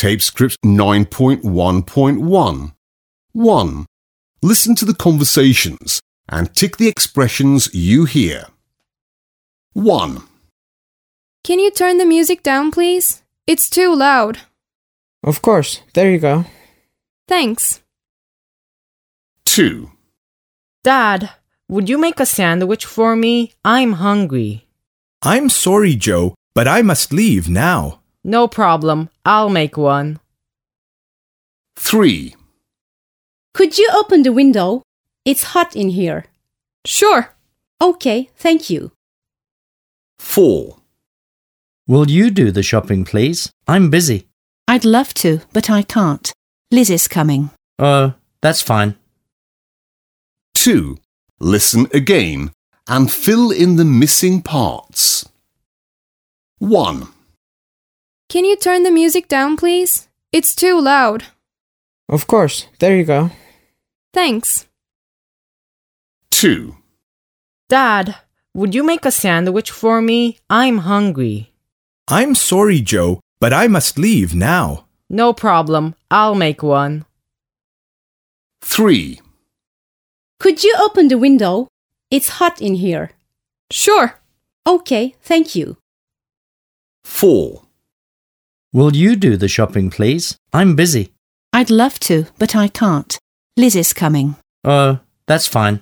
Tape script 9.1.1. 1. Listen to the conversations and tick the expressions you hear. 1, Can you turn the music down, please? It's too loud. Of course, there you go. Thanks. 2, Dad, would you make a sandwich for me? I'm hungry. I'm sorry, Joe, but I must leave now. No problem. I'll make one. 3, Could you open the window? It's hot in here. Sure. Okay, thank you. 4, Will you do the shopping, please? I'm busy. I'd love to, but I can't. Liz is coming. Oh, that's fine. 2. Listen again and fill in the missing parts. 1, Can you turn the music down, please? It's too loud. Of course, there you go. Thanks. 2, Dad, would you make a sandwich for me? I'm hungry. I'm sorry, Joe, but I must leave now. No problem. I'll make one. 3, Could you open the window? It's hot in here. Sure. Okay, thank you. 4, Will you do the shopping, please? I'm busy. I'd love to, but I can't. Liz is coming. Oh, that's fine.